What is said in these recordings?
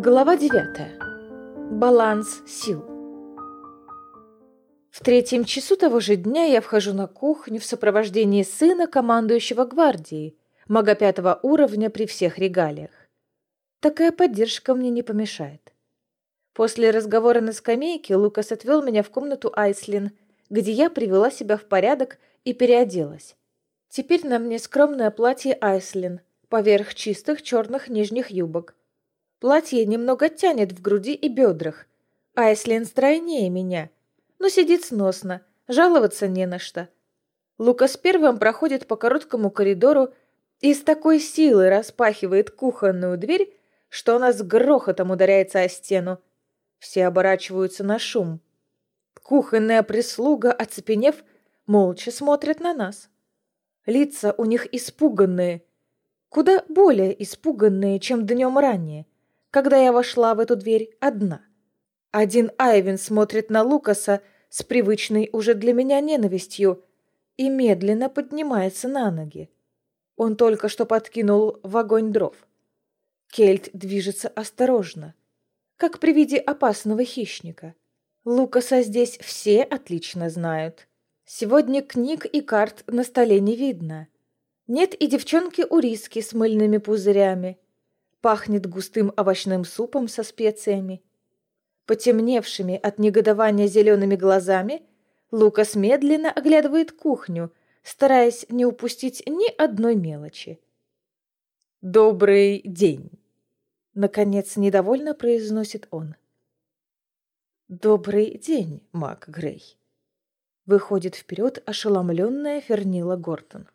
Глава 9. Баланс сил. В третьем часу того же дня я вхожу на кухню в сопровождении сына командующего гвардии, мага пятого уровня при всех регалиях. Такая поддержка мне не помешает. После разговора на скамейке Лукас отвел меня в комнату Айслин, где я привела себя в порядок и переоделась. Теперь на мне скромное платье Айслин, поверх чистых черных нижних юбок. Платье немного тянет в груди и бедрах. Айслин стройнее меня, но сидит сносно, жаловаться не на что. Лукас первым проходит по короткому коридору и с такой силой распахивает кухонную дверь, что она с грохотом ударяется о стену. Все оборачиваются на шум. Кухонная прислуга, оцепенев, молча смотрит на нас. Лица у них испуганные, куда более испуганные, чем днем ранее когда я вошла в эту дверь одна. Один Айвин смотрит на Лукаса с привычной уже для меня ненавистью и медленно поднимается на ноги. Он только что подкинул в огонь дров. Кельт движется осторожно, как при виде опасного хищника. Лукаса здесь все отлично знают. Сегодня книг и карт на столе не видно. Нет и девчонки у риски с мыльными пузырями пахнет густым овощным супом со специями. Потемневшими от негодования зелеными глазами, Лукас медленно оглядывает кухню, стараясь не упустить ни одной мелочи. «Добрый день!» — наконец недовольно произносит он. «Добрый день, Мак Грей!» Выходит вперед ошеломленная Фернила Гортон.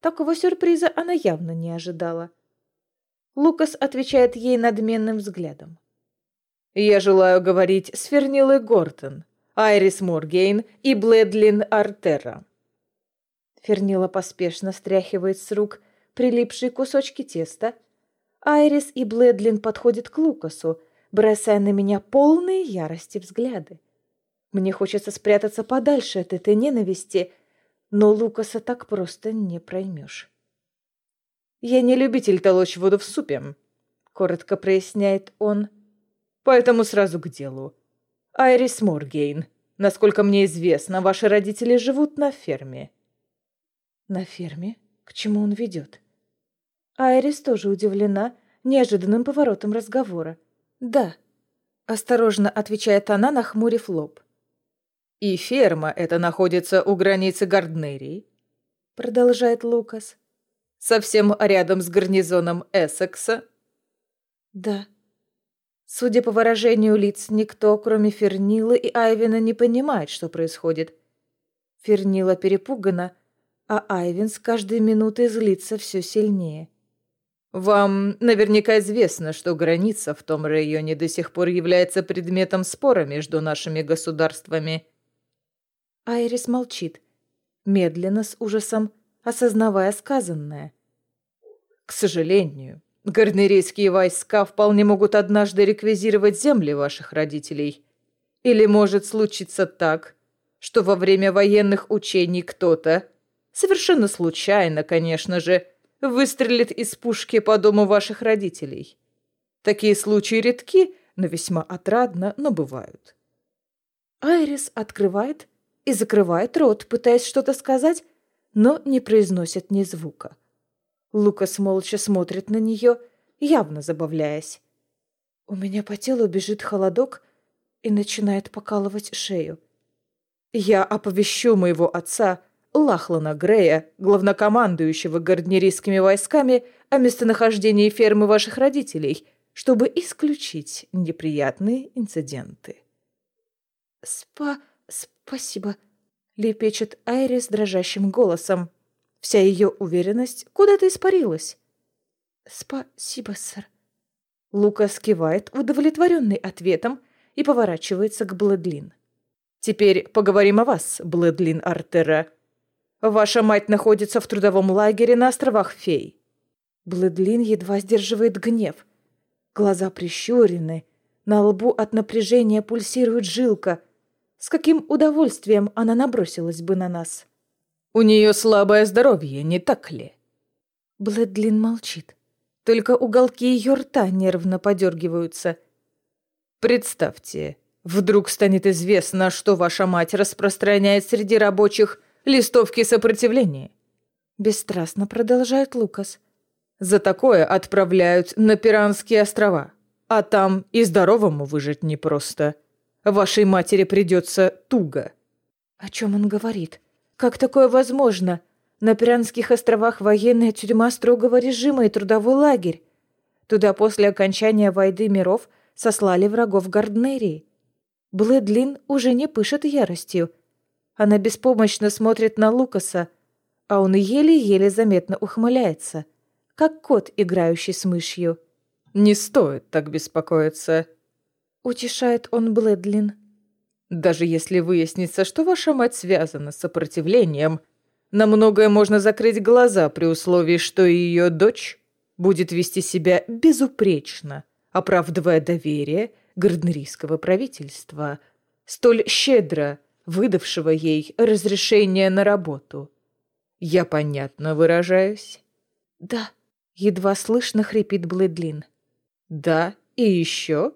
Такого сюрприза она явно не ожидала. Лукас отвечает ей надменным взглядом. «Я желаю говорить с Фернилой Гортон, Айрис Моргейн и Бледлин Артера». Фернила поспешно стряхивает с рук прилипшие кусочки теста. Айрис и Бледлин подходят к Лукасу, бросая на меня полные ярости взгляды. Мне хочется спрятаться подальше от этой ненависти, но Лукаса так просто не проймешь. «Я не любитель толочь воду в супе», — коротко проясняет он. «Поэтому сразу к делу. Айрис Моргейн, насколько мне известно, ваши родители живут на ферме». «На ферме? К чему он ведет?» Айрис тоже удивлена неожиданным поворотом разговора. «Да», — осторожно отвечает она, нахмурив лоб. «И ферма эта находится у границы Гарднерии», — продолжает Лукас. Совсем рядом с гарнизоном Эссекса?» «Да». Судя по выражению лиц, никто, кроме Фернилы и Айвина, не понимает, что происходит. Фернила перепугана, а Айвин с каждой минутой злится все сильнее. «Вам наверняка известно, что граница в том районе до сих пор является предметом спора между нашими государствами». Айрис молчит, медленно, с ужасом, осознавая сказанное. К сожалению, гарнерийские войска вполне могут однажды реквизировать земли ваших родителей. Или может случиться так, что во время военных учений кто-то, совершенно случайно, конечно же, выстрелит из пушки по дому ваших родителей. Такие случаи редки, но весьма отрадно, но бывают. Айрис открывает и закрывает рот, пытаясь что-то сказать, но не произносит ни звука. Лукас молча смотрит на нее, явно забавляясь. У меня по телу бежит холодок и начинает покалывать шею. Я оповещу моего отца, Лахлана Грея, главнокомандующего гарднерийскими войсками, о местонахождении фермы ваших родителей, чтобы исключить неприятные инциденты. «Спа... спасибо», лепечет Айрис дрожащим голосом. Вся ее уверенность куда-то испарилась. «Спасибо, сэр». Лукас кивает, удовлетворенный ответом, и поворачивается к Блэдлин. «Теперь поговорим о вас, Блэдлин Артера. Ваша мать находится в трудовом лагере на островах Фей». Блэдлин едва сдерживает гнев. Глаза прищурены, на лбу от напряжения пульсирует жилка, с каким удовольствием она набросилась бы на нас. «У нее слабое здоровье, не так ли?» Блэдлин молчит. Только уголки ее рта нервно подергиваются. Представьте, вдруг станет известно, что ваша мать распространяет среди рабочих листовки сопротивления. Бесстрастно продолжает Лукас. За такое отправляют на Пиранские острова. А там и здоровому выжить непросто. Вашей матери придется туго. О чем он говорит? Как такое возможно? На Пиранских островах военная тюрьма строгого режима и трудовой лагерь. Туда после окончания войны миров сослали врагов Гарднерии. Блэдлин уже не пышет яростью. Она беспомощно смотрит на Лукаса, а он еле-еле заметно ухмыляется, как кот, играющий с мышью. «Не стоит так беспокоиться», — утешает он Блэдлин. «Даже если выяснится, что ваша мать связана с сопротивлением, на многое можно закрыть глаза при условии, что ее дочь будет вести себя безупречно, оправдывая доверие гарднерийского правительства, столь щедро выдавшего ей разрешение на работу. Я понятно выражаюсь? Да, едва слышно хрипит Блэдлин. Да, и еще?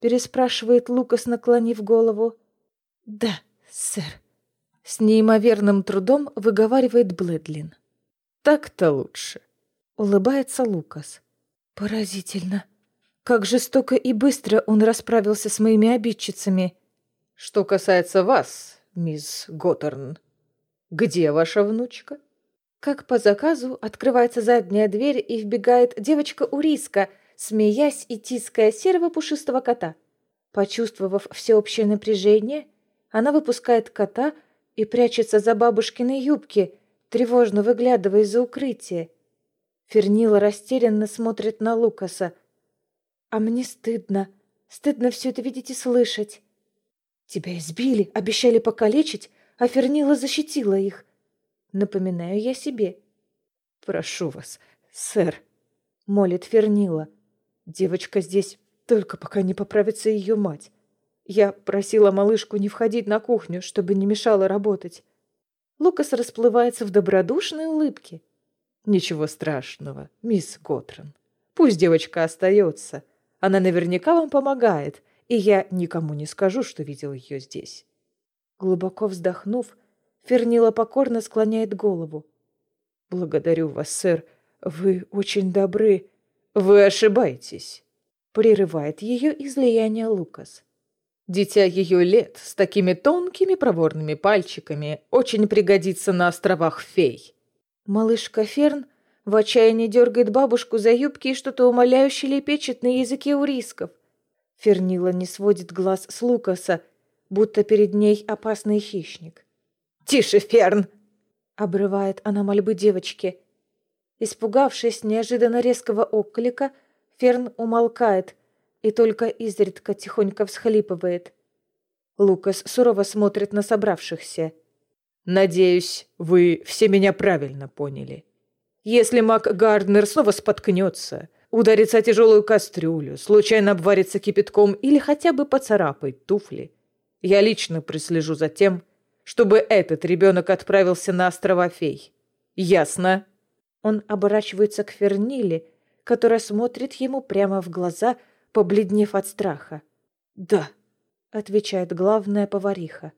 Переспрашивает Лукас, наклонив голову. Да, сэр. С неимоверным трудом выговаривает Блэдлин. Так-то лучше. Улыбается Лукас. Поразительно. Как жестоко и быстро он расправился с моими обидчицами. Что касается вас, мисс Готтерн, где ваша внучка? Как по заказу открывается задняя дверь и вбегает девочка Уриска, смеясь и тиская серого пушистого кота. Почувствовав всеобщее напряжение, она выпускает кота, и прячется за бабушкиной юбки, тревожно выглядывая из-за укрытия. Фернила растерянно смотрит на Лукаса. «А мне стыдно. Стыдно все это видеть и слышать. Тебя избили, обещали покалечить, а Фернила защитила их. Напоминаю я себе». «Прошу вас, сэр», — молит Фернила. «Девочка здесь только пока не поправится ее мать. Я просила малышку не входить на кухню, чтобы не мешало работать. Лукас расплывается в добродушной улыбке. Ничего страшного, мисс Готрон. Пусть девочка остается. Она наверняка вам помогает, и я никому не скажу, что видел ее здесь. Глубоко вздохнув, Фернила покорно склоняет голову. «Благодарю вас, сэр. Вы очень добры. Вы ошибаетесь», — прерывает ее излияние Лукас. Дитя ее лет с такими тонкими проворными пальчиками очень пригодится на островах фей. Малышка Ферн в отчаянии дергает бабушку за юбки и что-то умоляюще лепечет на языке урисков. Фернила не сводит глаз с Лукаса, будто перед ней опасный хищник. «Тише, Ферн!» — обрывает она мольбы девочки. Испугавшись неожиданно резкого оклика, Ферн умолкает, и только изредка тихонько всхлипывает. Лукас сурово смотрит на собравшихся. «Надеюсь, вы все меня правильно поняли. Если Мак Гарднер снова споткнется, ударится о тяжелую кастрюлю, случайно обварится кипятком или хотя бы поцарапает туфли, я лично прислежу за тем, чтобы этот ребенок отправился на острова фей. Ясно?» Он оборачивается к Ферниле, которая смотрит ему прямо в глаза – побледнев от страха. «Да», — отвечает главная повариха.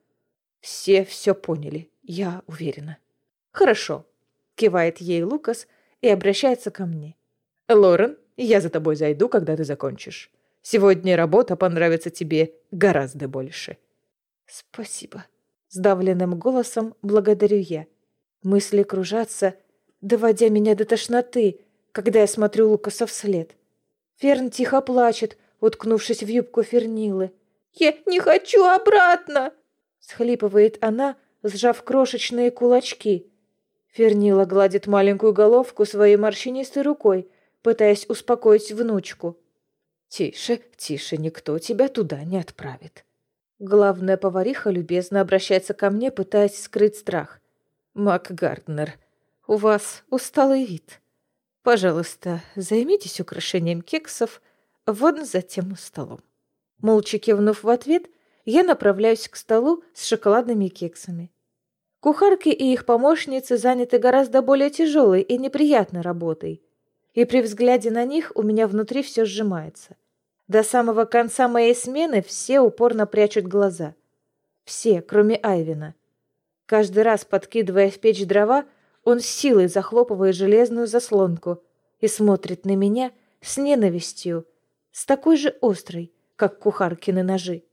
«Все все поняли, я уверена». «Хорошо», — кивает ей Лукас и обращается ко мне. «Лорен, я за тобой зайду, когда ты закончишь. Сегодня работа понравится тебе гораздо больше». «Спасибо», — сдавленным голосом благодарю я. Мысли кружатся, доводя меня до тошноты, когда я смотрю Лукаса вслед. Ферн тихо плачет, уткнувшись в юбку Фернилы. «Я не хочу обратно!» — схлипывает она, сжав крошечные кулачки. Фернила гладит маленькую головку своей морщинистой рукой, пытаясь успокоить внучку. «Тише, тише, никто тебя туда не отправит». Главная повариха любезно обращается ко мне, пытаясь скрыть страх. «Мак Гарднер, у вас усталый вид. Пожалуйста, займитесь украшением кексов вон за тем столом. Молча кивнув в ответ, я направляюсь к столу с шоколадными кексами. Кухарки и их помощницы заняты гораздо более тяжелой и неприятной работой. И при взгляде на них у меня внутри все сжимается. До самого конца моей смены все упорно прячут глаза. Все, кроме Айвина. Каждый раз, подкидывая в печь дрова, он с силой захлопывает железную заслонку и смотрит на меня с ненавистью, с такой же острой, как кухаркины ножи.